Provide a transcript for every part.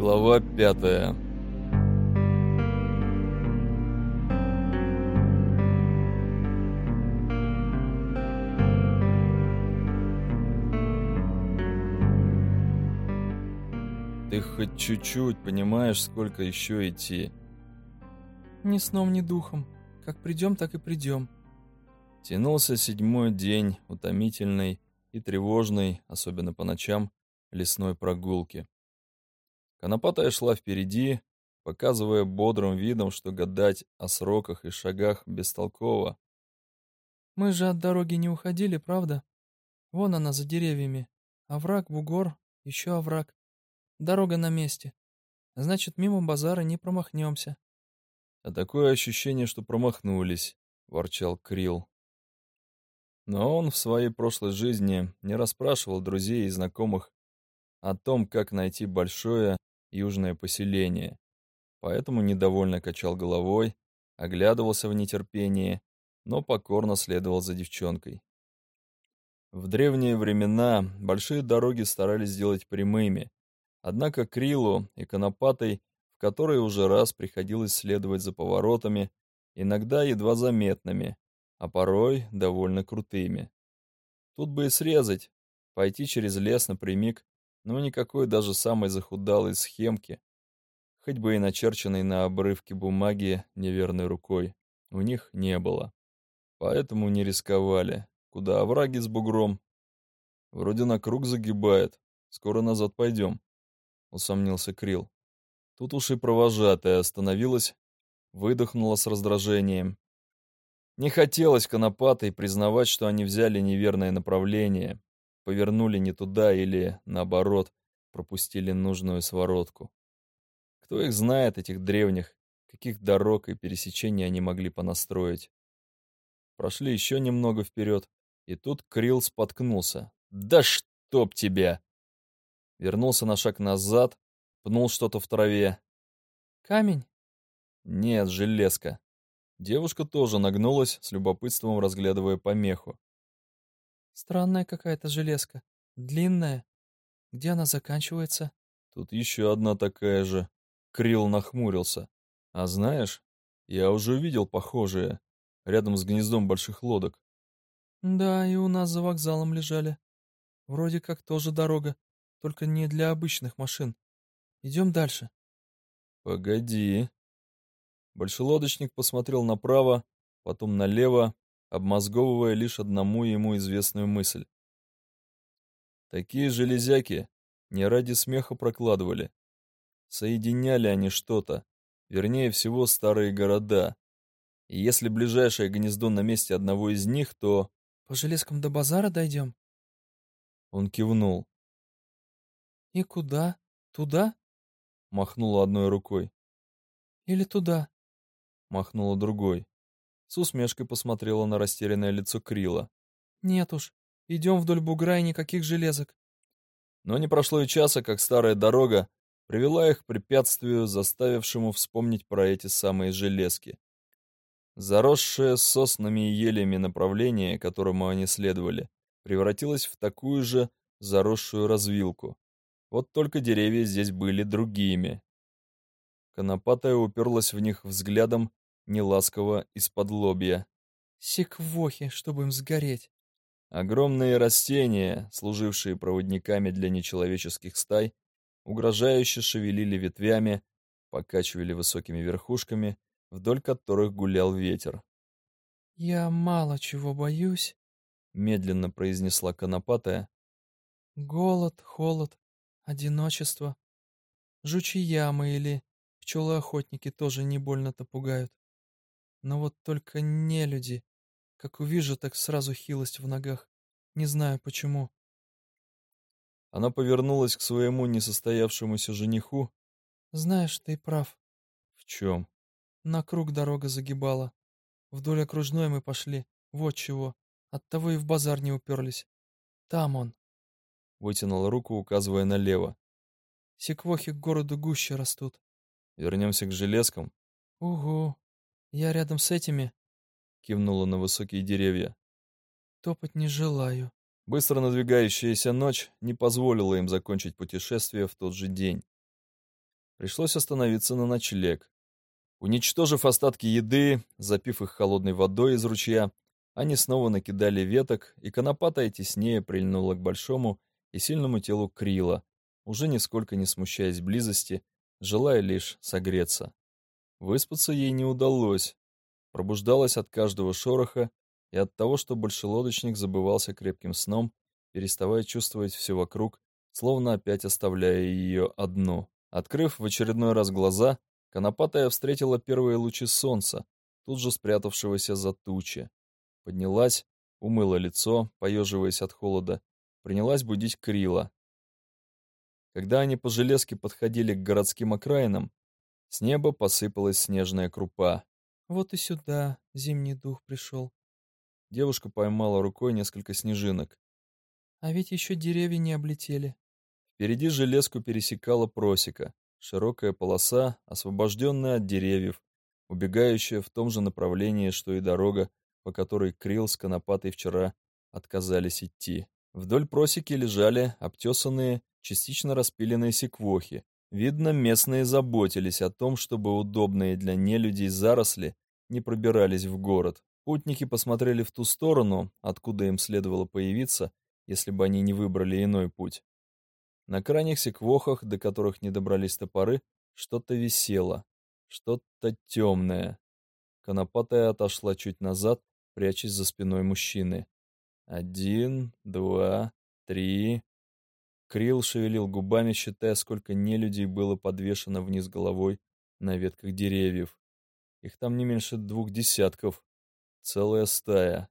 Глава пятая Ты хоть чуть-чуть понимаешь, сколько еще идти? Ни сном, ни духом. Как придем, так и придем. Тянулся седьмой день, утомительный и тревожный, особенно по ночам, лесной прогулки. Конопатая шла впереди, показывая бодрым видом, что гадать о сроках и шагах бестолково. «Мы же от дороги не уходили, правда? Вон она за деревьями. Овраг, бугор, еще овраг. Дорога на месте. Значит, мимо базара не промахнемся». «А такое ощущение, что промахнулись», — ворчал Крил. Но он в своей прошлой жизни не расспрашивал друзей и знакомых о том, как найти большое южное поселение, поэтому недовольно качал головой, оглядывался в нетерпении, но покорно следовал за девчонкой. В древние времена большие дороги старались сделать прямыми, однако Крилу и Конопатой, в которые уже раз приходилось следовать за поворотами, иногда едва заметными, а порой довольно крутыми. Тут бы и срезать, пойти через лес напрямик но никакой даже самой захудалой схемки, хоть бы и начерченной на обрывке бумаги неверной рукой, у них не было. Поэтому не рисковали. Куда овраги с бугром? Вроде на круг загибает. Скоро назад пойдем, — усомнился Крил. Тут уж и провожатая остановилась, выдохнула с раздражением. Не хотелось конопатой признавать, что они взяли неверное направление, повернули не туда или, наоборот, пропустили нужную своротку. Кто их знает, этих древних, каких дорог и пересечений они могли понастроить. Прошли еще немного вперед, и тут Крилл споткнулся. «Да чтоб тебя!» Вернулся на шаг назад, пнул что-то в траве. «Камень?» «Нет, железка». Девушка тоже нагнулась, с любопытством разглядывая помеху. Странная какая-то железка. Длинная. Где она заканчивается? Тут еще одна такая же. Крил нахмурился. А знаешь, я уже видел похожие. Рядом с гнездом больших лодок. Да, и у нас за вокзалом лежали. Вроде как тоже дорога, только не для обычных машин. Идем дальше. Погоди. Большелодочник посмотрел направо, потом налево, обмозговывая лишь одному ему известную мысль. Такие железяки не ради смеха прокладывали. Соединяли они что-то, вернее всего старые города. И если ближайшее гнездо на месте одного из них, то... «По железкам до базара дойдем?» Он кивнул. «И куда? Туда?» Махнула одной рукой. «Или туда?» Махнула другой. С усмешкой посмотрела на растерянное лицо Крила. «Нет уж, идем вдоль бугра и никаких железок». Но не прошло и часа, как старая дорога привела их к препятствию, заставившему вспомнить про эти самые железки. Заросшее соснами и елями направление, которому они следовали, превратилось в такую же заросшую развилку. Вот только деревья здесь были другими. Конопатая уперлась в них взглядом неласково из-под лобья. «Секвохи, чтобы им сгореть!» Огромные растения, служившие проводниками для нечеловеческих стай, угрожающе шевелили ветвями, покачивали высокими верхушками, вдоль которых гулял ветер. «Я мало чего боюсь», — медленно произнесла конопатая. «Голод, холод, одиночество. Жучьи ямы или пчелы-охотники тоже не больно-то пугают. Но вот только не люди. Как увижу, так сразу хилость в ногах. Не знаю почему. Она повернулась к своему несостоявшемуся жениху. Знаешь, ты прав. В чем? На круг дорога загибала. Вдоль окружной мы пошли. Вот чего. Оттого и в базар не уперлись. Там он. Вытянула руку, указывая налево. Секвохи к городу гуще растут. Вернемся к железкам? Угу. «Я рядом с этими», — кивнула на высокие деревья. «Топать не желаю». Быстро надвигающаяся ночь не позволила им закончить путешествие в тот же день. Пришлось остановиться на ночлег. Уничтожив остатки еды, запив их холодной водой из ручья, они снова накидали веток, и конопатая теснее прильнула к большому и сильному телу Крила, уже нисколько не смущаясь близости, желая лишь согреться. Выспаться ей не удалось. Пробуждалась от каждого шороха и от того, что большелодочник забывался крепким сном, переставая чувствовать все вокруг, словно опять оставляя ее одну. Открыв в очередной раз глаза, Конопатая встретила первые лучи солнца, тут же спрятавшегося за тучи. Поднялась, умыла лицо, поеживаясь от холода, принялась будить Крила. Когда они по железке подходили к городским окраинам, с неба посыпалась снежная крупа. «Вот и сюда зимний дух пришел». Девушка поймала рукой несколько снежинок. «А ведь еще деревья не облетели». Впереди железку пересекала просека, широкая полоса, освобожденная от деревьев, убегающая в том же направлении, что и дорога, по которой Крил с Конопатой вчера отказались идти. Вдоль просеки лежали обтесанные, частично распиленные секвохи. Видно, местные заботились о том, чтобы удобные для нелюдей заросли не пробирались в город. Путники посмотрели в ту сторону, откуда им следовало появиться, если бы они не выбрали иной путь. На крайних секвохах, до которых не добрались топоры, что-то висело, что-то темное. Конопатая отошла чуть назад, прячась за спиной мужчины. Один, два, три. Крил шевелил губами, считая, сколько нелюдей было подвешено вниз головой на ветках деревьев. Их там не меньше двух десятков. Целая стая.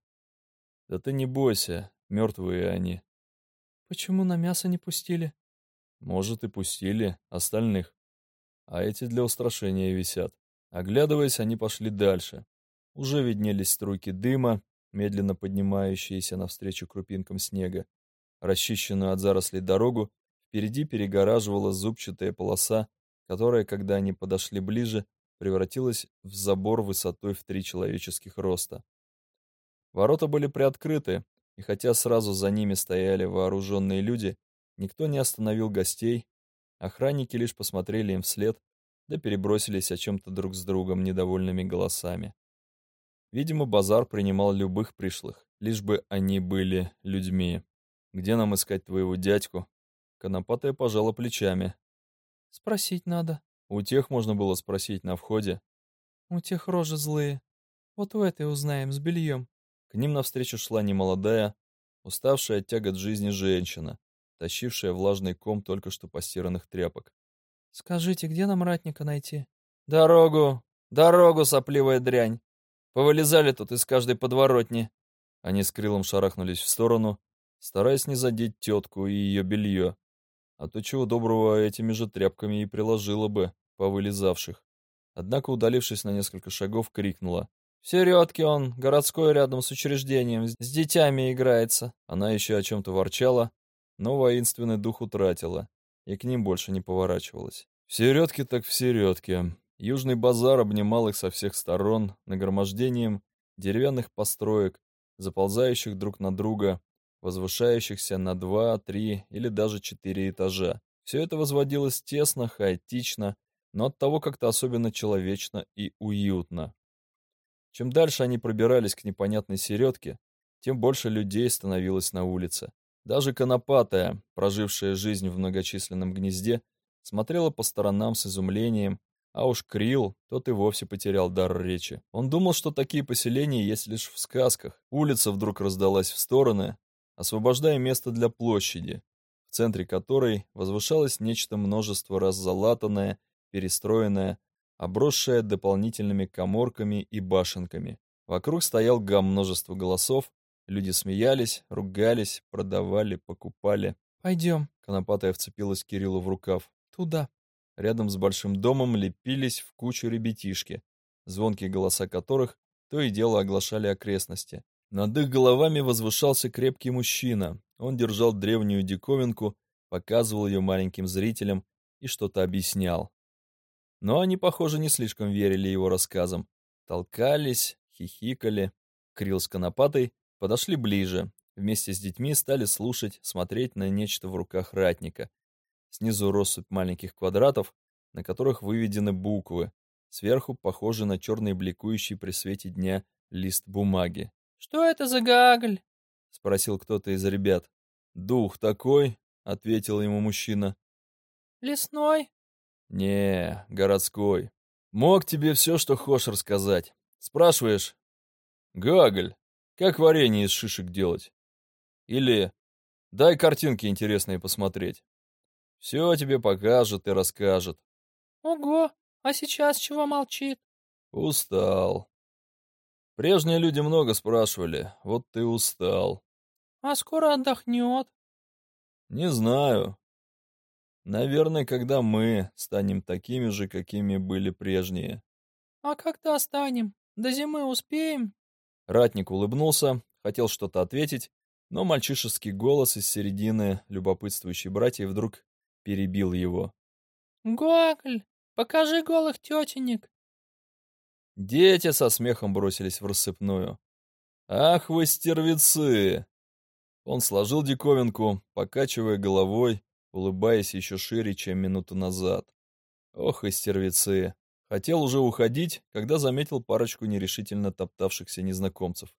Да ты не бойся, мертвые они. Почему на мясо не пустили? Может, и пустили остальных. А эти для устрашения висят. Оглядываясь, они пошли дальше. Уже виднелись струйки дыма, медленно поднимающиеся навстречу крупинкам снега. Расчищенную от зарослей дорогу впереди перегораживала зубчатая полоса, которая, когда они подошли ближе, превратилась в забор высотой в три человеческих роста. Ворота были приоткрыты, и хотя сразу за ними стояли вооруженные люди, Никто не остановил гостей, охранники лишь посмотрели им вслед, да перебросились о чем-то друг с другом недовольными голосами. Видимо, базар принимал любых пришлых, лишь бы они были людьми. «Где нам искать твоего дядьку?» Конопатая пожала плечами. «Спросить надо». У тех можно было спросить на входе. «У тех рожи злые. Вот у этой узнаем, с бельем». К ним навстречу шла немолодая, уставшая от тягот жизни женщина, тащившая влажный ком только что постиранных тряпок. «Скажите, где нам ратника найти?» «Дорогу! Дорогу, сопливая дрянь! Повылезали тут из каждой подворотни!» Они с крылом шарахнулись в сторону, стараясь не задеть тетку и ее белье, а то чего доброго этими же тряпками и приложила бы повылезавших. Однако, удалившись на несколько шагов, крикнула. «В середке он, городской рядом с учреждением, с детьми играется!» Она еще о чем-то ворчала, но воинственный дух утратила и к ним больше не поворачивалась. В середке так в середке. Южный базар обнимал их со всех сторон нагромождением деревянных построек, заползающих друг на друга, возвышающихся на два, три или даже четыре этажа. Все это возводилось тесно, хаотично, но оттого как-то особенно человечно и уютно. Чем дальше они пробирались к непонятной середке, тем больше людей становилось на улице. Даже конопатая, прожившая жизнь в многочисленном гнезде, смотрела по сторонам с изумлением, а уж Крил, тот и вовсе потерял дар речи. Он думал, что такие поселения есть лишь в сказках. Улица вдруг раздалась в стороны, освобождая место для площади, в центре которой возвышалось нечто множество раз залатанное, перестроенное, обросшее дополнительными коморками и башенками. Вокруг стоял гам множества голосов, Люди смеялись, ругались, продавали, покупали. «Пойдем». Конопатая вцепилась Кириллу в рукав. «Туда». Рядом с большим домом лепились в кучу ребятишки, звонкие голоса которых то и дело оглашали окрестности. Над их головами возвышался крепкий мужчина. Он держал древнюю диковинку, показывал ее маленьким зрителям и что-то объяснял. Но они, похоже, не слишком верили его рассказам. Толкались, хихикали. Крил с конопатой Подошли ближе. Вместе с детьми стали слушать, смотреть на нечто в руках ратника. Снизу россыпь маленьких квадратов, на которых выведены буквы. Сверху похожий на черный бликующий при свете дня лист бумаги. «Что это за гагль?» — спросил кто-то из ребят. «Дух такой», — ответил ему мужчина. «Лесной?» «Не, городской. Мог тебе все, что хочешь рассказать. Спрашиваешь, Гаголь, как варенье из шишек делать? Или дай картинки интересные посмотреть. Все тебе покажет и расскажет. Ого, а сейчас чего молчит? Устал. Прежние люди много спрашивали, вот ты устал. А скоро отдохнет? Не знаю. Наверное, когда мы станем такими же, какими были прежние. А когда станем? До зимы успеем? Ратник улыбнулся, хотел что-то ответить, но мальчишеский голос из середины любопытствующей братья вдруг перебил его. «Гокль, покажи голых тетенек!» Дети со смехом бросились в рассыпную. «Ах вы стервецы!» Он сложил диковинку, покачивая головой, улыбаясь еще шире, чем минуту назад. Ох и стервецы! Хотел уже уходить, когда заметил парочку нерешительно топтавшихся незнакомцев.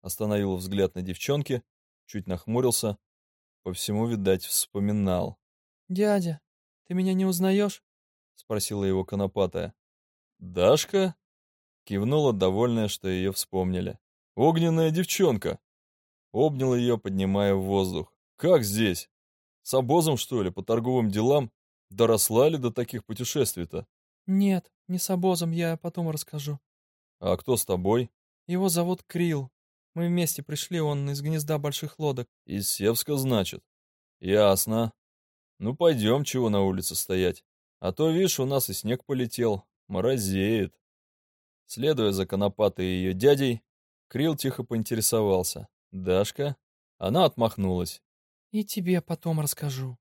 Остановил взгляд на девчонке, чуть нахмурился. По всему, видать, вспоминал. «Дядя, ты меня не узнаешь?» — спросила его конопатая. «Дашка?» — кивнула, довольная, что ее вспомнили. «Огненная девчонка!» Обнял ее, поднимая в воздух. «Как здесь? С обозом, что ли, по торговым делам? Доросла ли до таких путешествий-то?» «Нет, не с обозом, я потом расскажу». «А кто с тобой?» «Его зовут Крил. Мы вместе пришли, он из гнезда больших лодок». «Из Севска, значит?» «Ясно. Ну, пойдем, чего на улице стоять. А то, видишь, у нас и снег полетел. Морозеет». Следуя за конопатой и ее дядей, Крил тихо поинтересовался. «Дашка?» Она отмахнулась. «И тебе потом расскажу».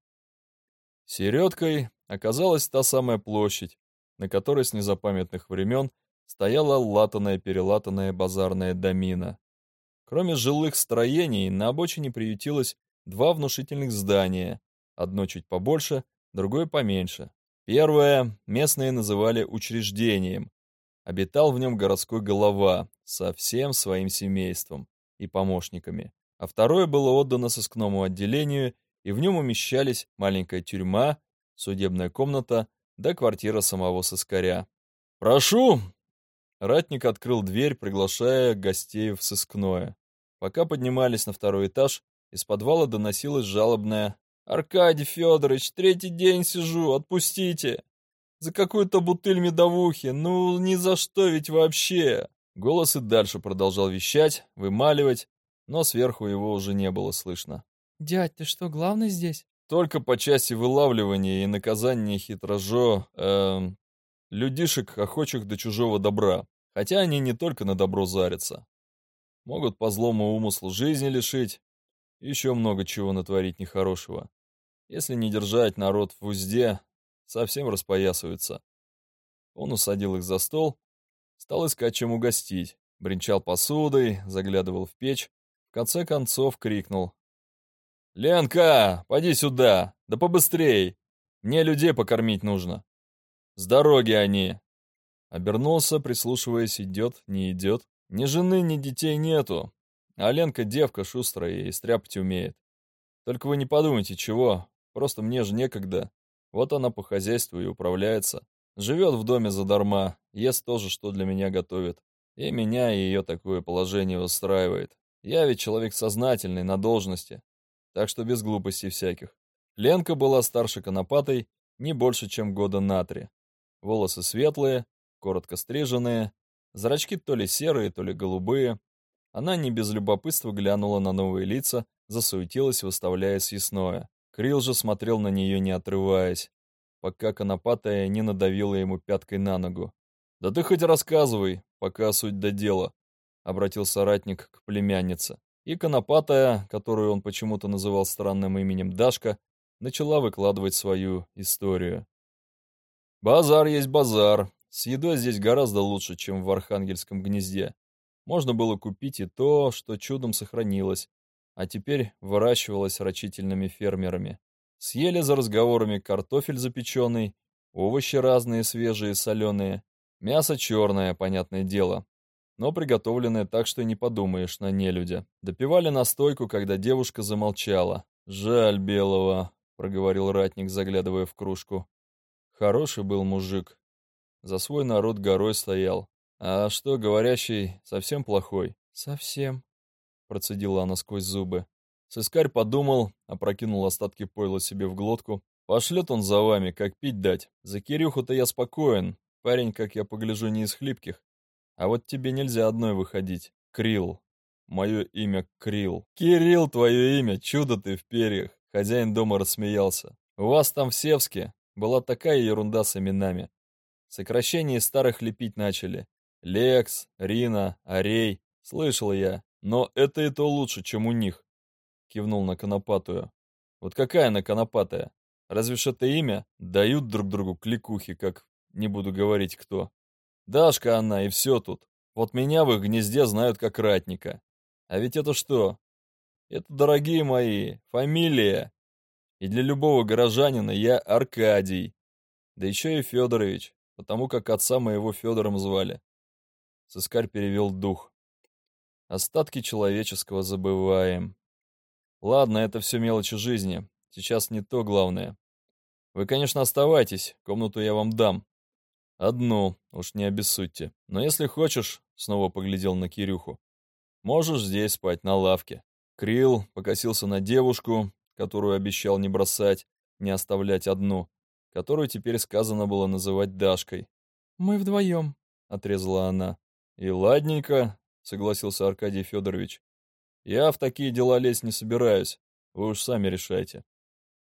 Середкой оказалась та самая площадь, на которой с незапамятных времен стояла латаная-перелатанная базарная домина. Кроме жилых строений, на обочине приютилось два внушительных здания, одно чуть побольше, другое поменьше. Первое местные называли учреждением. Обитал в нем городской голова со всем своим семейством и помощниками, а второе было отдано сыскному отделению, и в нем умещались маленькая тюрьма, судебная комната да квартира самого сыскаря. «Прошу!» Ратник открыл дверь, приглашая гостей в сыскное. Пока поднимались на второй этаж, из подвала доносилось жалобное «Аркадий Федорович, третий день сижу, отпустите! За какую-то бутыль медовухи, ну ни за что ведь вообще!» Голос и дальше продолжал вещать, вымаливать, но сверху его уже не было слышно. «Дядь, ты что, главный здесь?» Только по части вылавливания и наказания хитрожо, эм, людишек, охочих до чужого добра. Хотя они не только на добро зарятся. Могут по злому умыслу жизни лишить, еще много чего натворить нехорошего. Если не держать народ в узде, совсем распоясывается. Он усадил их за стол, стал искать чем угостить, бренчал посудой, заглядывал в печь, в конце концов крикнул «Ленка, поди сюда! Да побыстрей! Мне людей покормить нужно! С дороги они!» Обернулся, прислушиваясь, идет, не идет. Ни жены, ни детей нету. А Ленка девка шустрая и стряпать умеет. Только вы не подумайте, чего. Просто мне же некогда. Вот она по хозяйству и управляется. Живет в доме задарма, ест тоже, что для меня готовит. И меня и ее такое положение устраивает. Я ведь человек сознательный, на должности так что без глупостей всяких. Ленка была старше Конопатой не больше, чем года на три. Волосы светлые, коротко стриженные, зрачки то ли серые, то ли голубые. Она не без любопытства глянула на новые лица, засуетилась, выставляя съестное. Крил же смотрел на нее, не отрываясь, пока Конопатая не надавила ему пяткой на ногу. «Да ты хоть рассказывай, пока суть до дела», — обратился соратник к племяннице. И Конопатая, которую он почему-то называл странным именем Дашка, начала выкладывать свою историю. «Базар есть базар. С едой здесь гораздо лучше, чем в Архангельском гнезде. Можно было купить и то, что чудом сохранилось, а теперь выращивалось рачительными фермерами. Съели за разговорами картофель запеченный овощи разные, свежие, соленые, мясо черное, понятное дело, но приготовленное так, что не подумаешь на нелюдя. Допивали настойку, когда девушка замолчала. «Жаль белого», — проговорил ратник, заглядывая в кружку. «Хороший был мужик. За свой народ горой стоял. А что, говорящий, совсем плохой?» «Совсем», — процедила она сквозь зубы. Сыскарь подумал, опрокинул остатки пойла себе в глотку. «Пошлет он за вами, как пить дать. За Кирюху-то я спокоен. Парень, как я погляжу, не из хлипких. А вот тебе нельзя одной выходить. Крил. Мое имя Крил. Кирилл, твое имя, чудо ты в перьях. Хозяин дома рассмеялся. У вас там в Севске была такая ерунда с именами. Сокращение старых лепить начали. Лекс, Рина, Арей. Слышал я. Но это и то лучше, чем у них кивнул на конопатую. Вот какая она конопатая? Разве ж это имя? Дают друг другу кликухи, как не буду говорить кто. Дашка она, и все тут. Вот меня в их гнезде знают как ратника. А ведь это что? Это, дорогие мои, фамилия. И для любого горожанина я Аркадий. Да еще и Федорович, потому как отца моего Федором звали. Сыскарь перевел дух. Остатки человеческого забываем. Ладно, это все мелочи жизни. Сейчас не то главное. Вы, конечно, оставайтесь, комнату я вам дам. Одну, уж не обессудьте. Но если хочешь, снова поглядел на Кирюху, можешь здесь спать, на лавке. Крил покосился на девушку, которую обещал не бросать, не оставлять одну, которую теперь сказано было называть Дашкой. «Мы вдвоем», — отрезала она. «И ладненько», — согласился Аркадий Федорович. Я в такие дела лезть не собираюсь. Вы уж сами решайте.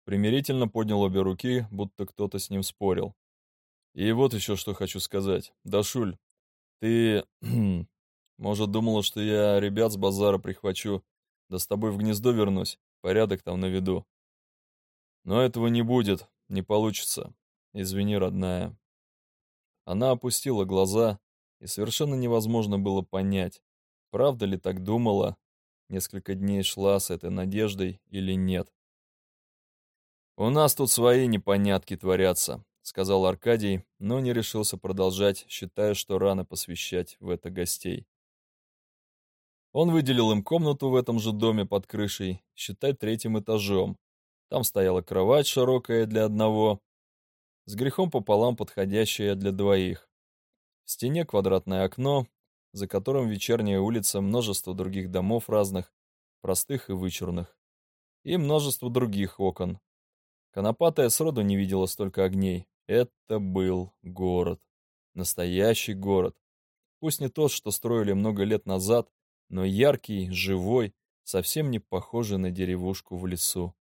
Примирительно поднял обе руки, будто кто-то с ним спорил. И вот еще что хочу сказать. Дашуль, ты, может, думала, что я ребят с базара прихвачу, да с тобой в гнездо вернусь, порядок там наведу. Но этого не будет, не получится. Извини, родная. Она опустила глаза, и совершенно невозможно было понять, правда ли так думала, Несколько дней шла с этой надеждой или нет. «У нас тут свои непонятки творятся», — сказал Аркадий, но не решился продолжать, считая, что рано посвящать в это гостей. Он выделил им комнату в этом же доме под крышей, считай третьим этажом. Там стояла кровать широкая для одного, с грехом пополам подходящая для двоих. В стене квадратное окно, за которым вечерняя улица, множество других домов разных, простых и вычурных, и множество других окон. Конопатая сроду не видела столько огней. Это был город. Настоящий город. Пусть не тот, что строили много лет назад, но яркий, живой, совсем не похожий на деревушку в лесу.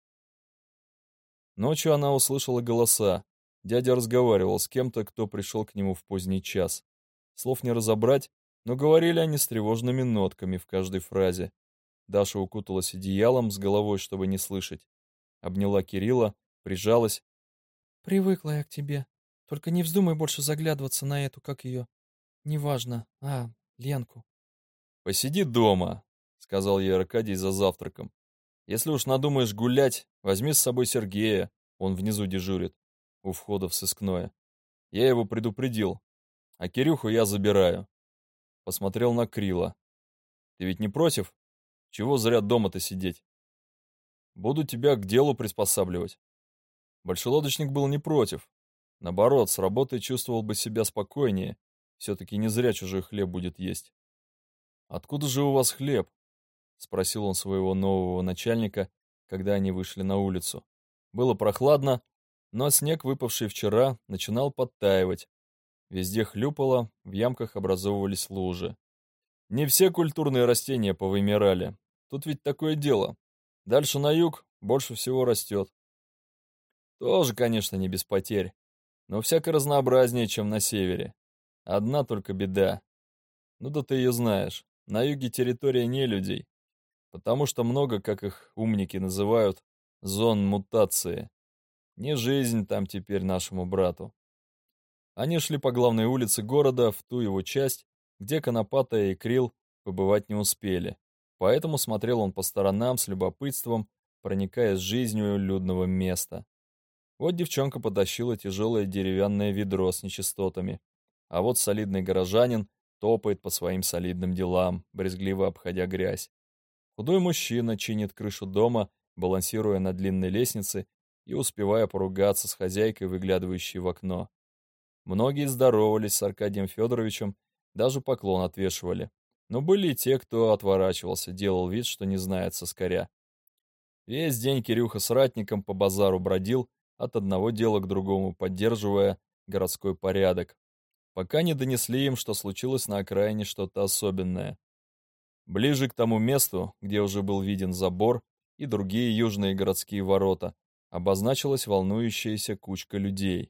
Ночью она услышала голоса. Дядя разговаривал с кем-то, кто пришел к нему в поздний час. Слов не разобрать, но говорили они с тревожными нотками в каждой фразе. Даша укуталась одеялом с головой, чтобы не слышать. Обняла Кирилла, прижалась. «Привыкла я к тебе. Только не вздумай больше заглядываться на эту, как ее. Неважно. А, Ленку». «Посиди дома», — сказал ей Аркадий за завтраком. «Если уж надумаешь гулять, возьми с собой Сергея. Он внизу дежурит, у входа в сыскное. Я его предупредил. А Кирюху я забираю посмотрел на Крила. «Ты ведь не против? Чего зря дома-то сидеть? Буду тебя к делу приспосабливать». Большелодочник был не против. Наоборот, с работой чувствовал бы себя спокойнее. Все-таки не зря чужой хлеб будет есть. «Откуда же у вас хлеб?» — спросил он своего нового начальника, когда они вышли на улицу. Было прохладно, но снег, выпавший вчера, начинал подтаивать, Везде хлюпало, в ямках образовывались лужи. Не все культурные растения повымирали. Тут ведь такое дело. Дальше на юг больше всего растет. Тоже, конечно, не без потерь, но всяко разнообразнее, чем на севере. Одна только беда. Ну да ты ее знаешь. На юге территория не людей, потому что много, как их умники называют, зон мутации. Не жизнь там теперь нашему брату. Они шли по главной улице города в ту его часть, где Конопатая и Крил побывать не успели. Поэтому смотрел он по сторонам с любопытством, проникая с жизнью людного места. Вот девчонка потащила тяжелое деревянное ведро с нечистотами, а вот солидный горожанин топает по своим солидным делам, брезгливо обходя грязь. Худой мужчина чинит крышу дома, балансируя на длинной лестнице и успевая поругаться с хозяйкой, выглядывающей в окно. Многие здоровались с Аркадием Федоровичем, даже поклон отвешивали. Но были и те, кто отворачивался, делал вид, что не знает соскоря. Весь день Кирюха с ратником по базару бродил, от одного дела к другому, поддерживая городской порядок, пока не донесли им, что случилось на окраине что-то особенное. Ближе к тому месту, где уже был виден забор и другие южные городские ворота, обозначилась волнующаяся кучка людей.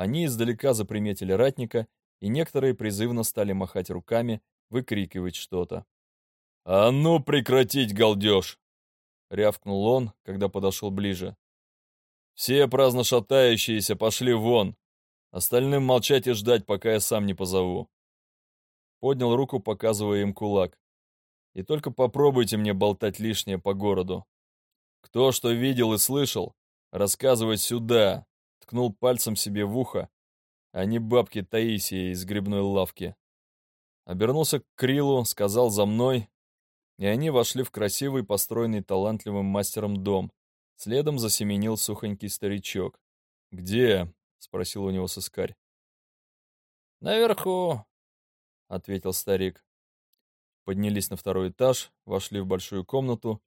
Они издалека заприметили ратника, и некоторые призывно стали махать руками, выкрикивать что-то. «А ну прекратить галдеж!» — рявкнул он, когда подошел ближе. «Все праздно шатающиеся пошли вон! Остальным молчать и ждать, пока я сам не позову!» Поднял руку, показывая им кулак. «И только попробуйте мне болтать лишнее по городу. Кто что видел и слышал, рассказывать сюда!» Ткнул пальцем себе в ухо, а не бабки Таисии из грибной лавки. Обернулся к Крилу, сказал «за мной», и они вошли в красивый, построенный талантливым мастером дом. Следом засеменил сухонький старичок. «Где?» — спросил у него сыскарь. «Наверху», — ответил старик. Поднялись на второй этаж, вошли в большую комнату.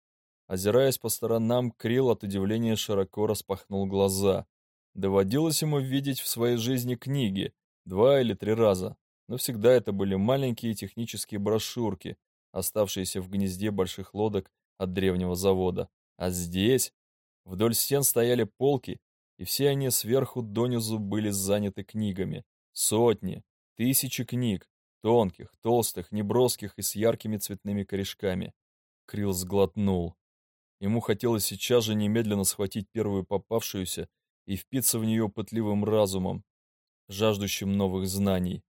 Озираясь по сторонам, Крил от удивления широко распахнул глаза. Доводилось ему видеть в своей жизни книги, два или три раза, но всегда это были маленькие технические брошюрки, оставшиеся в гнезде больших лодок от древнего завода. А здесь вдоль стен стояли полки, и все они сверху донизу были заняты книгами. Сотни, тысячи книг, тонких, толстых, неброских и с яркими цветными корешками. Крил сглотнул. Ему хотелось сейчас же немедленно схватить первую попавшуюся и впиться в нее пытливым разумом, жаждущим новых знаний.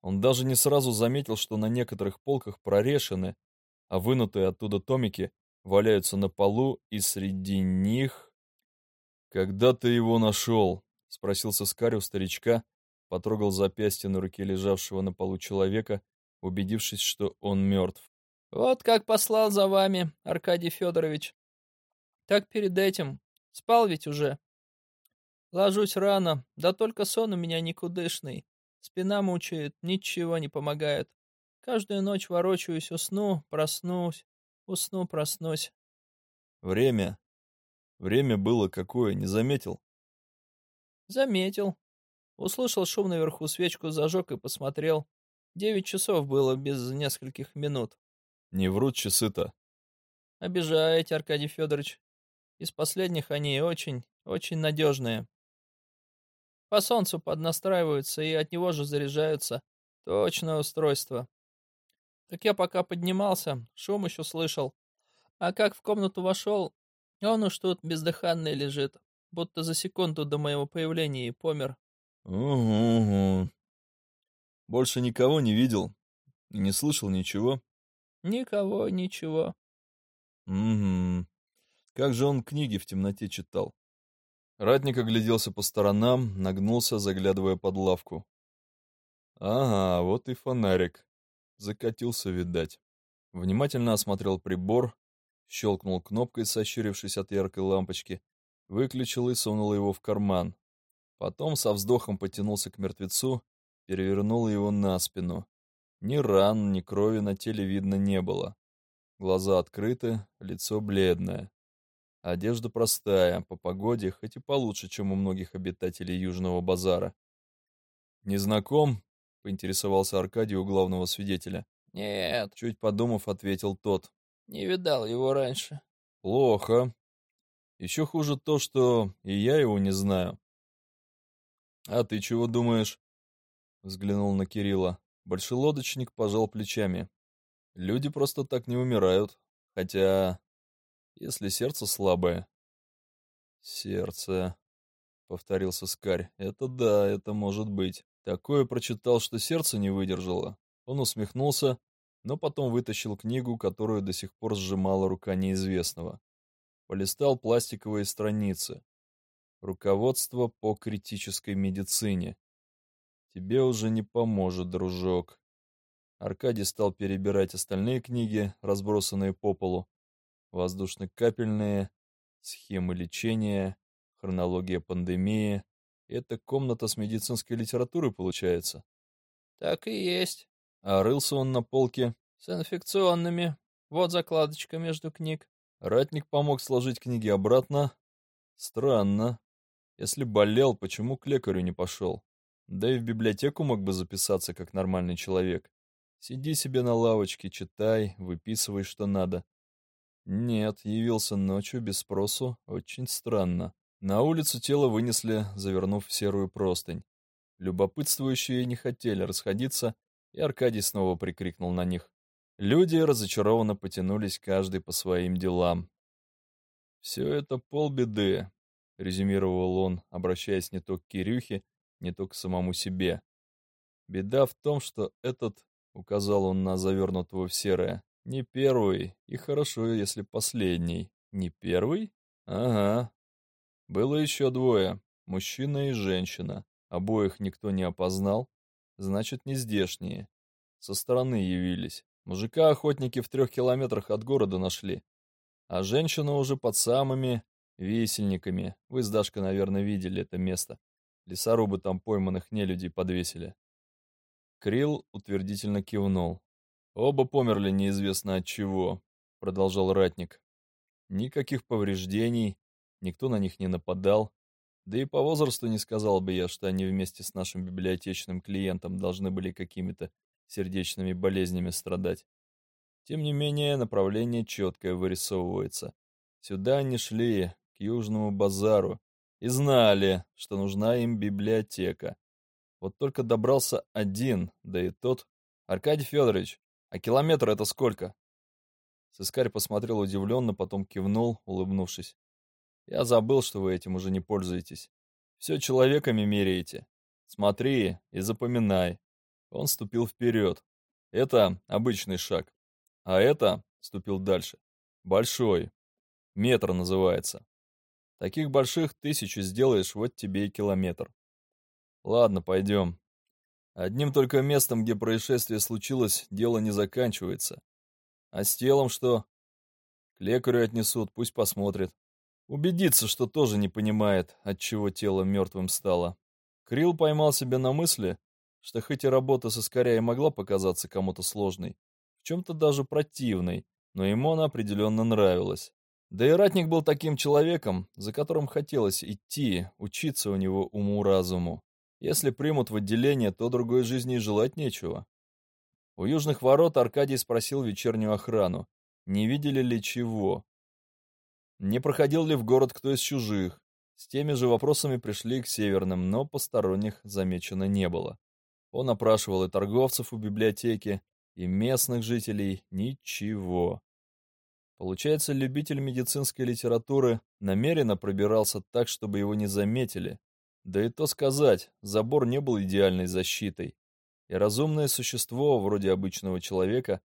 Он даже не сразу заметил, что на некоторых полках прорешены, а вынутые оттуда томики валяются на полу, и среди них... «Когда ты его нашел?» — спросил Сыскарь у старичка, потрогал запястье на руке лежавшего на полу человека, убедившись, что он мертв. «Вот как послал за вами, Аркадий Федорович. Так перед этим. Спал ведь уже?» Ложусь рано, да только сон у меня никудышный. Спина мучает, ничего не помогает. Каждую ночь ворочаюсь, усну, проснусь, усну, проснусь. Время. Время было какое, не заметил? Заметил. Услышал шум наверху, свечку зажег и посмотрел. Девять часов было без нескольких минут. Не врут часы-то. Обижаете, Аркадий Федорович. Из последних они очень, очень надежные. По солнцу поднастраиваются и от него же заряжаются. Точное устройство. Так я пока поднимался, шум еще слышал. А как в комнату вошел, он уж тут бездыханный лежит, будто за секунду до моего появления и помер. Угу, Больше никого не видел? Не слышал ничего? Никого, ничего. Угу. Как же он книги в темноте читал? Ратник огляделся по сторонам, нагнулся, заглядывая под лавку. Ага, вот и фонарик. Закатился, видать. Внимательно осмотрел прибор, щелкнул кнопкой, сощурившись от яркой лампочки, выключил и сунул его в карман. Потом со вздохом потянулся к мертвецу, перевернул его на спину. Ни ран, ни крови на теле видно не было. Глаза открыты, лицо бледное. Одежда простая, по погоде, хоть и получше, чем у многих обитателей Южного базара. «Незнаком?» — поинтересовался Аркадий у главного свидетеля. «Нет», — чуть подумав, ответил тот. «Не видал его раньше». «Плохо. Еще хуже то, что и я его не знаю». «А ты чего думаешь?» — взглянул на Кирилла. Большелодочник пожал плечами. «Люди просто так не умирают. Хотя если сердце слабое. Сердце, повторился Скарь. Это да, это может быть. Такое прочитал, что сердце не выдержало. Он усмехнулся, но потом вытащил книгу, которую до сих пор сжимала рука неизвестного. Полистал пластиковые страницы. Руководство по критической медицине. Тебе уже не поможет, дружок. Аркадий стал перебирать остальные книги, разбросанные по полу. Воздушно-капельные, схемы лечения, хронология пандемии. Это комната с медицинской литературой, получается? Так и есть. А рылся он на полке. С инфекционными. Вот закладочка между книг. Ратник помог сложить книги обратно. Странно. Если болел, почему к лекарю не пошел? Да и в библиотеку мог бы записаться, как нормальный человек. Сиди себе на лавочке, читай, выписывай, что надо. Нет, явился ночью без спросу, очень странно. На улицу тело вынесли, завернув в серую простынь. Любопытствующие не хотели расходиться, и Аркадий снова прикрикнул на них. Люди разочарованно потянулись каждый по своим делам. «Все это полбеды», — резюмировал он, обращаясь не то к Кирюхе, не то к самому себе. «Беда в том, что этот указал он на завернутого в серое. Не первый, и хорошо, если последний. Не первый? Ага. Было еще двое, мужчина и женщина. Обоих никто не опознал, значит, не здешние. Со стороны явились. Мужика охотники в трех километрах от города нашли. А женщина уже под самыми висельниками. Вы с Дашкой, наверное, видели это место. Лесорубы там пойманных нелюдей подвесили. Крилл утвердительно кивнул. «Оба померли неизвестно от чего», — продолжал ратник. «Никаких повреждений, никто на них не нападал. Да и по возрасту не сказал бы я, что они вместе с нашим библиотечным клиентом должны были какими-то сердечными болезнями страдать. Тем не менее, направление четкое вырисовывается. Сюда они шли, к Южному базару, и знали, что нужна им библиотека. Вот только добрался один, да и тот. Аркадий Федорович, а километр это сколько? Сыскарь посмотрел удивленно, потом кивнул, улыбнувшись. Я забыл, что вы этим уже не пользуетесь. Все человеками меряете. Смотри и запоминай. Он ступил вперед. Это обычный шаг. А это, ступил дальше, большой. Метр называется. Таких больших тысячу сделаешь, вот тебе и километр. Ладно, пойдем. Одним только местом, где происшествие случилось, дело не заканчивается. А с телом что? К лекарю отнесут, пусть посмотрит. Убедиться, что тоже не понимает, от чего тело мертвым стало. Крил поймал себя на мысли, что хоть и работа со Скоря могла показаться кому-то сложной, в чем-то даже противной, но ему она определенно нравилась. Да и ратник был таким человеком, за которым хотелось идти, учиться у него уму-разуму. Если примут в отделение, то другой жизни и желать нечего. У южных ворот Аркадий спросил вечернюю охрану, не видели ли чего. Не проходил ли в город кто из чужих. С теми же вопросами пришли к северным, но посторонних замечено не было. Он опрашивал и торговцев у библиотеки, и местных жителей – ничего. Получается, любитель медицинской литературы намеренно пробирался так, чтобы его не заметили, да и то сказать, забор не был идеальной защитой, и разумное существо, вроде обычного человека,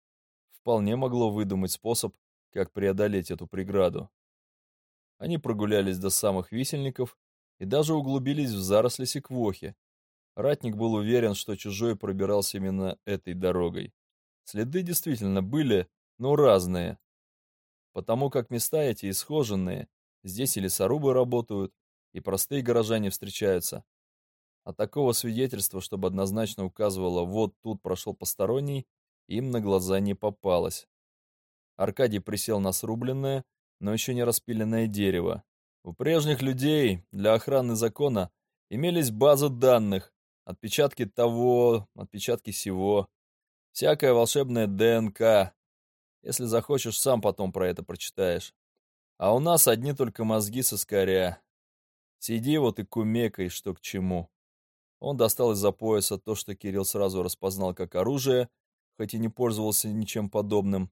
вполне могло выдумать способ, как преодолеть эту преграду. Они прогулялись до самых висельников и даже углубились в заросли секвохи. Ратник был уверен, что чужой пробирался именно этой дорогой. Следы действительно были, но разные. Потому как места эти исхоженные, здесь и лесорубы работают, и простые горожане встречаются. А такого свидетельства, чтобы однозначно указывало «вот тут прошел посторонний», им на глаза не попалось. Аркадий присел на срубленное, но еще не распиленное дерево. У прежних людей для охраны закона имелись базы данных, отпечатки того, отпечатки сего, всякая волшебная ДНК. Если захочешь, сам потом про это прочитаешь. А у нас одни только мозги со скоря, Сиди вот и кумекай, что к чему. Он достал из-за пояса то, что Кирилл сразу распознал как оружие, хоть и не пользовался ничем подобным.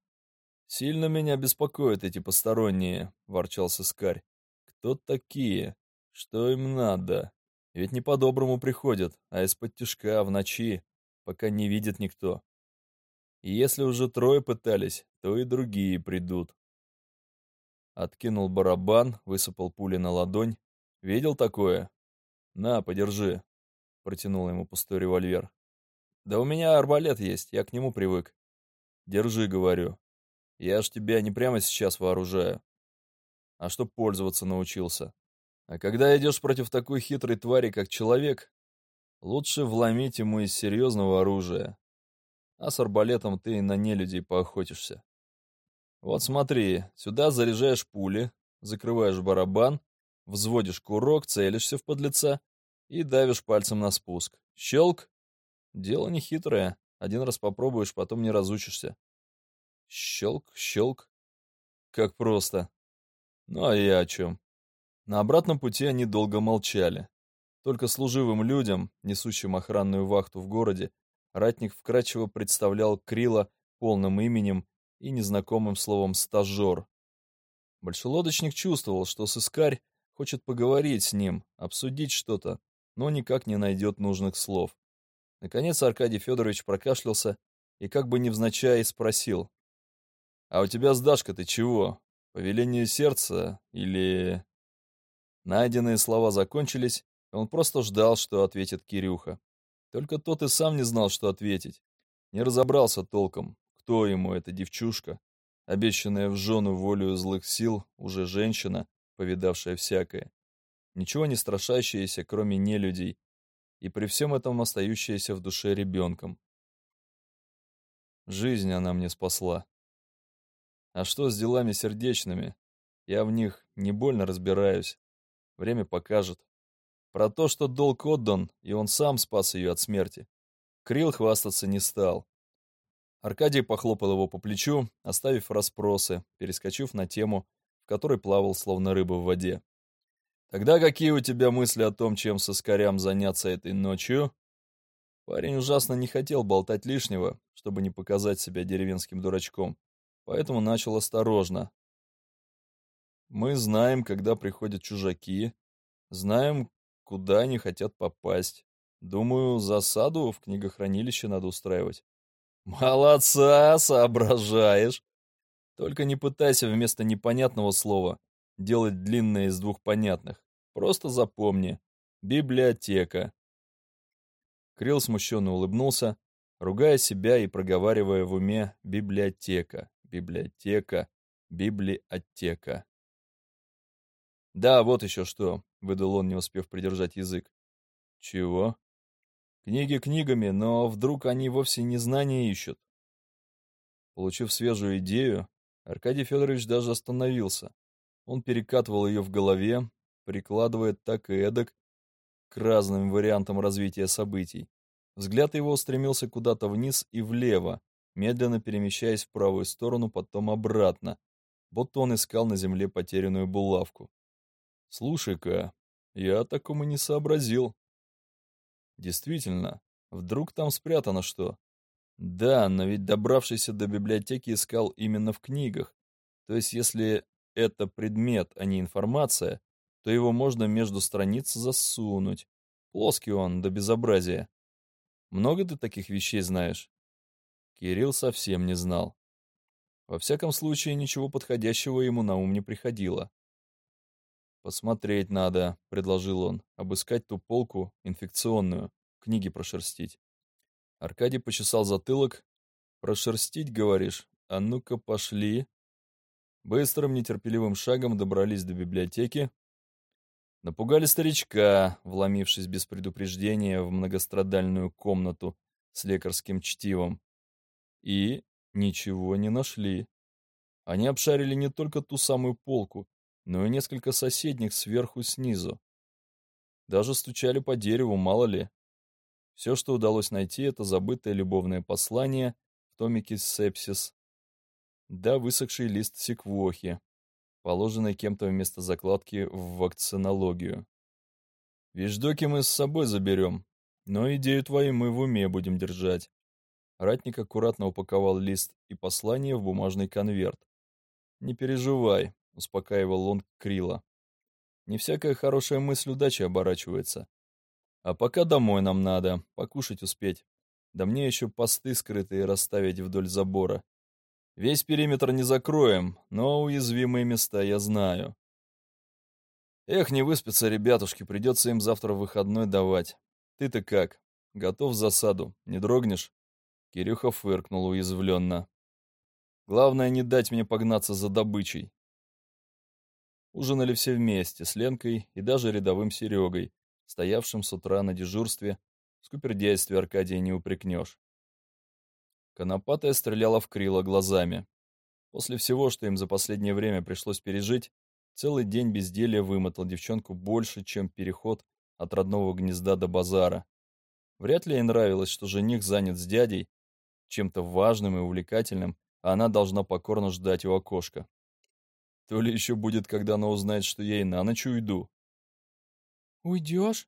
«Сильно меня беспокоят эти посторонние», — ворчал сыскарь. «Кто такие? Что им надо? Ведь не по-доброму приходят, а из-под тяжка, в ночи, пока не видит никто. И если уже трое пытались, то и другие придут». Откинул барабан, высыпал пули на ладонь, Видел такое? На, подержи. Протянул ему пустой револьвер. Да у меня арбалет есть, я к нему привык. Держи, говорю. Я ж тебя не прямо сейчас вооружаю. А чтоб пользоваться научился. А когда идешь против такой хитрой твари, как человек, лучше вломить ему из серьезного оружия. А с арбалетом ты на нелюдей поохотишься. Вот смотри, сюда заряжаешь пули, закрываешь барабан, взводишь курок, целишься в подлеца и давишь пальцем на спуск. Щелк. Дело не хитрое. Один раз попробуешь, потом не разучишься. Щелк, щелк. Как просто. Ну а я о чем? На обратном пути они долго молчали. Только служивым людям, несущим охранную вахту в городе, ратник вкратчиво представлял Крила полным именем и незнакомым словом «стажер». Большелодочник чувствовал, что сыскарь хочет поговорить с ним, обсудить что-то, но никак не найдет нужных слов. Наконец Аркадий Федорович прокашлялся и как бы невзначай спросил. «А у тебя с Дашкой-то чего? По велению сердца или...» Найденные слова закончились, и он просто ждал, что ответит Кирюха. Только тот и сам не знал, что ответить. Не разобрался толком, кто ему эта девчушка, обещанная в жену волю злых сил, уже женщина, повидавшая всякое. Ничего не страшащаяся, кроме нелюдей, и при всем этом остающаяся в душе ребенком. Жизнь она мне спасла. А что с делами сердечными? Я в них не больно разбираюсь. Время покажет. Про то, что долг отдан, и он сам спас ее от смерти. Крил хвастаться не стал. Аркадий похлопал его по плечу, оставив расспросы, перескочив на тему, в которой плавал словно рыба в воде. «Тогда какие у тебя мысли о том, чем соскорям заняться этой ночью?» Парень ужасно не хотел болтать лишнего, чтобы не показать себя деревенским дурачком, поэтому начал осторожно, мы знаем, когда приходят чужаки, знаем, куда они хотят попасть. Думаю, засаду в книгохранилище надо устраивать. Молодца, соображаешь. Только не пытайся вместо непонятного слова делать длинное из двух понятных. Просто запомни. Библиотека. Крилл смущенно улыбнулся, ругая себя и проговаривая в уме «библиотека, библиотека, библиотека». «Да, вот еще что», — выдал он, не успев придержать язык. «Чего?» «Книги книгами, но вдруг они вовсе не знания ищут?» Получив свежую идею, Аркадий Федорович даже остановился. Он перекатывал ее в голове, прикладывая так и эдак к разным вариантам развития событий. Взгляд его устремился куда-то вниз и влево, медленно перемещаясь в правую сторону, потом обратно, будто он искал на земле потерянную булавку. Слушай-ка, я такому не сообразил. Действительно, вдруг там спрятано что? Да, но ведь добравшийся до библиотеки искал именно в книгах. То есть, если это предмет, а не информация, то его можно между страниц засунуть. Плоский он до безобразия. Много ты таких вещей знаешь? Кирилл совсем не знал. Во всяком случае, ничего подходящего ему на ум не приходило. «Посмотреть надо», — предложил он, — «обыскать ту полку инфекционную, книги прошерстить». Аркадий почесал затылок. «Прошерстить, говоришь? А ну-ка, пошли». Быстрым, нетерпеливым шагом добрались до библиотеки. Напугали старичка, вломившись без предупреждения в многострадальную комнату с лекарским чтивом. И ничего не нашли. Они обшарили не только ту самую полку, но и несколько соседних сверху снизу. Даже стучали по дереву, мало ли. Все, что удалось найти, это забытое любовное послание в томике «Сепсис», да высохший лист секвохи, положенный кем-то вместо закладки в вакцинологию. Вещдоки мы с собой заберем, но идею твою мы в уме будем держать. Ратник аккуратно упаковал лист и послание в бумажный конверт. Не переживай, — успокаивал он Крила. «Не всякая хорошая мысль удачи оборачивается. А пока домой нам надо, покушать успеть. Да мне еще посты скрытые расставить вдоль забора. Весь периметр не закроем, но уязвимые места я знаю». Эх, не выспятся ребятушки, придется им завтра выходной давать. Ты-то как? Готов в засаду? Не дрогнешь? Кирюха фыркнул уязвленно. Главное, не дать мне погнаться за добычей. Ужинали все вместе, с Ленкой и даже рядовым Серегой, стоявшим с утра на дежурстве. В скупердействе Аркадия не упрекнешь. Конопатая стреляла в Крила глазами. После всего, что им за последнее время пришлось пережить, целый день безделья вымотал девчонку больше, чем переход от родного гнезда до базара. Вряд ли ей нравилось, что жених занят с дядей, чем-то важным и увлекательным, а она должна покорно ждать у окошка. То ли еще будет, когда она узнает, что я и на ночь уйду. «Уйдешь?»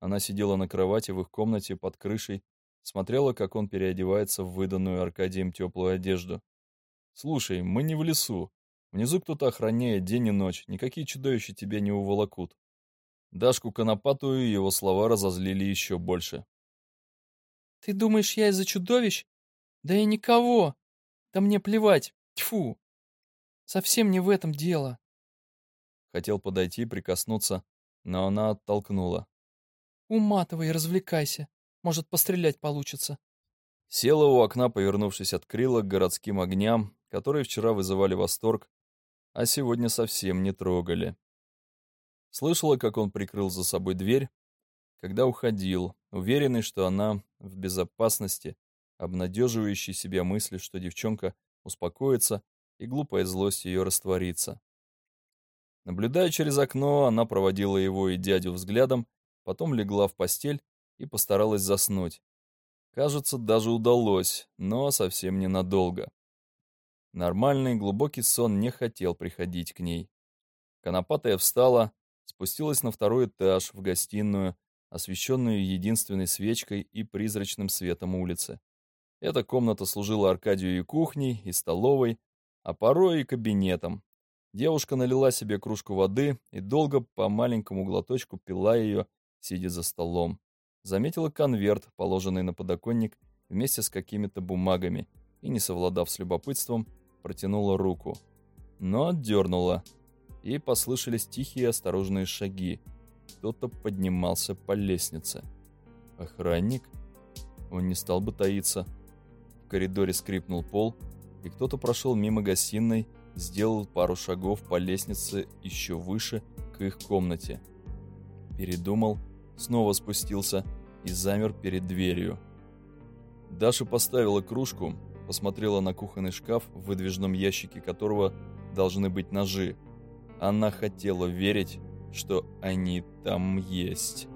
Она сидела на кровати в их комнате под крышей, смотрела, как он переодевается в выданную Аркадием теплую одежду. «Слушай, мы не в лесу. Внизу кто-то охраняет день и ночь, никакие чудовища тебя не уволокут». Дашку Конопатую его слова разозлили еще больше. «Ты думаешь, я из-за чудовищ? Да я никого! Да мне плевать! Тьфу! Совсем не в этом дело!» Хотел подойти, прикоснуться, но она оттолкнула. «Уматывай развлекайся. Может, пострелять получится». Села у окна, повернувшись от крила к городским огням, которые вчера вызывали восторг, а сегодня совсем не трогали. Слышала, как он прикрыл за собой дверь, когда уходил, уверенный, что она в безопасности, обнадеживающий себя мыслью, что девчонка успокоится и глупая злость ее растворится. Наблюдая через окно, она проводила его и дядю взглядом, потом легла в постель и постаралась заснуть. Кажется, даже удалось, но совсем ненадолго. Нормальный глубокий сон не хотел приходить к ней. Конопатая встала, спустилась на второй этаж, в гостиную, освещенную единственной свечкой и призрачным светом улицы. Эта комната служила Аркадию и кухней, и столовой, а порой и кабинетом. Девушка налила себе кружку воды и долго по маленькому глоточку пила ее, сидя за столом. Заметила конверт, положенный на подоконник, вместе с какими-то бумагами, и, не совладав с любопытством, протянула руку. Но отдернула и послышались тихие осторожные шаги. Кто-то поднимался по лестнице. Охранник? Он не стал бы таиться. В коридоре скрипнул пол, и кто-то прошел мимо гостиной, сделал пару шагов по лестнице еще выше к их комнате. Передумал, снова спустился и замер перед дверью. Даша поставила кружку, посмотрела на кухонный шкаф, в выдвижном ящике которого должны быть ножи, она хотела верить, что они там есть.